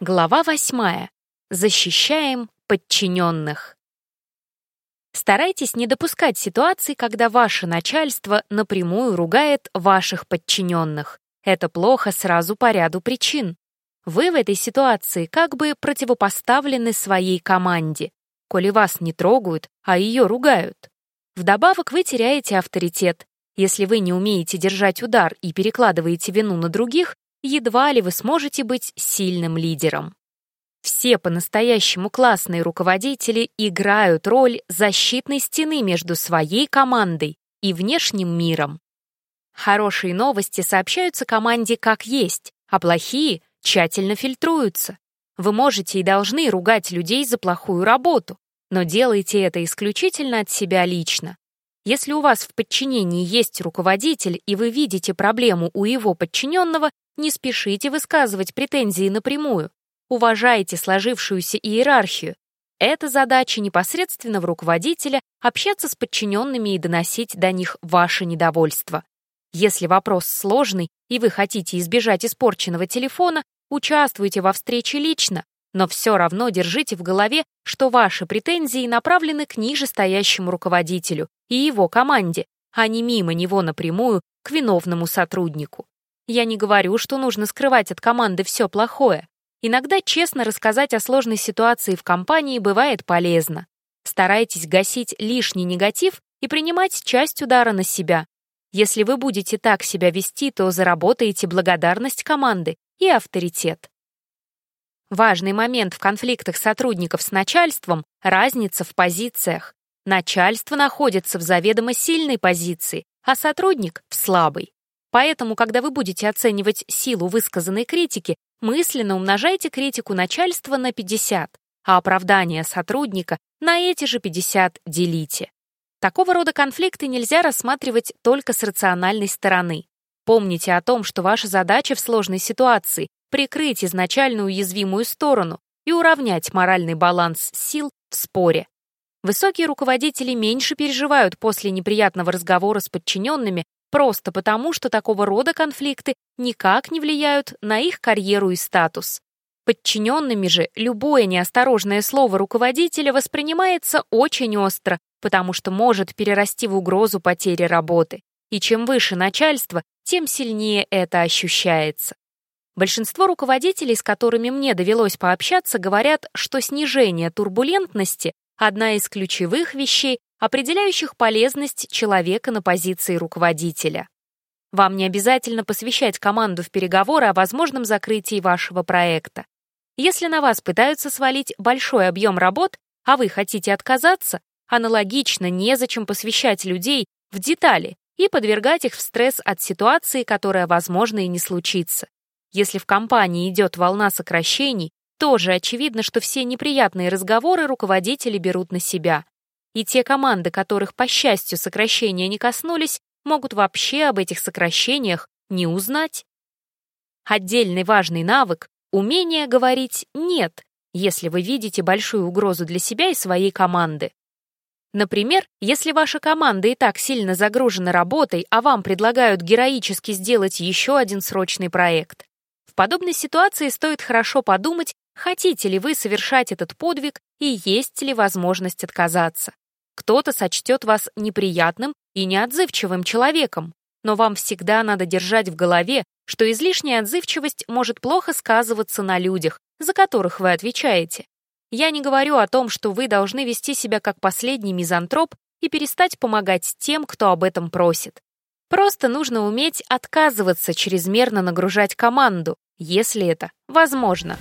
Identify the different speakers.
Speaker 1: Глава восьмая. Защищаем подчиненных. Старайтесь не допускать ситуаций, когда ваше начальство напрямую ругает ваших подчиненных. Это плохо сразу по ряду причин. Вы в этой ситуации как бы противопоставлены своей команде, коли вас не трогают, а ее ругают. Вдобавок вы теряете авторитет. Если вы не умеете держать удар и перекладываете вину на других, едва ли вы сможете быть сильным лидером. Все по-настоящему классные руководители играют роль защитной стены между своей командой и внешним миром. Хорошие новости сообщаются команде как есть, а плохие тщательно фильтруются. Вы можете и должны ругать людей за плохую работу, но делайте это исключительно от себя лично. Если у вас в подчинении есть руководитель, и вы видите проблему у его подчиненного, не спешите высказывать претензии напрямую. Уважайте сложившуюся иерархию. Это задача непосредственного руководителя общаться с подчиненными и доносить до них ваше недовольство. Если вопрос сложный и вы хотите избежать испорченного телефона, участвуйте во встрече лично, но все равно держите в голове, что ваши претензии направлены к нижестоящему руководителю и его команде, а не мимо него напрямую к виновному сотруднику. Я не говорю, что нужно скрывать от команды все плохое. Иногда честно рассказать о сложной ситуации в компании бывает полезно. Старайтесь гасить лишний негатив и принимать часть удара на себя. Если вы будете так себя вести, то заработаете благодарность команды и авторитет. Важный момент в конфликтах сотрудников с начальством — разница в позициях. Начальство находится в заведомо сильной позиции, а сотрудник — в слабой. Поэтому, когда вы будете оценивать силу высказанной критики, мысленно умножайте критику начальства на 50, а оправдание сотрудника на эти же 50 делите. Такого рода конфликты нельзя рассматривать только с рациональной стороны. Помните о том, что ваша задача в сложной ситуации — прикрыть изначально уязвимую сторону и уравнять моральный баланс сил в споре. Высокие руководители меньше переживают после неприятного разговора с подчиненными, просто потому, что такого рода конфликты никак не влияют на их карьеру и статус. Подчиненными же любое неосторожное слово руководителя воспринимается очень остро, потому что может перерасти в угрозу потери работы. И чем выше начальство, тем сильнее это ощущается. Большинство руководителей, с которыми мне довелось пообщаться, говорят, что снижение турбулентности — одна из ключевых вещей, определяющих полезность человека на позиции руководителя. Вам не обязательно посвящать команду в переговоры о возможном закрытии вашего проекта. Если на вас пытаются свалить большой объем работ, а вы хотите отказаться, аналогично незачем посвящать людей в детали и подвергать их в стресс от ситуации, которая, возможно, и не случится. Если в компании идет волна сокращений, тоже очевидно, что все неприятные разговоры руководители берут на себя и те команды, которых, по счастью, сокращения не коснулись, могут вообще об этих сокращениях не узнать. Отдельный важный навык — умение говорить «нет», если вы видите большую угрозу для себя и своей команды. Например, если ваша команда и так сильно загружена работой, а вам предлагают героически сделать еще один срочный проект. В подобной ситуации стоит хорошо подумать, хотите ли вы совершать этот подвиг и есть ли возможность отказаться. Кто-то сочтет вас неприятным и неотзывчивым человеком, но вам всегда надо держать в голове, что излишняя отзывчивость может плохо сказываться на людях, за которых вы отвечаете. Я не говорю о том, что вы должны вести себя как последний мизантроп и перестать помогать тем, кто об этом просит. Просто нужно уметь отказываться чрезмерно нагружать команду, если это возможно.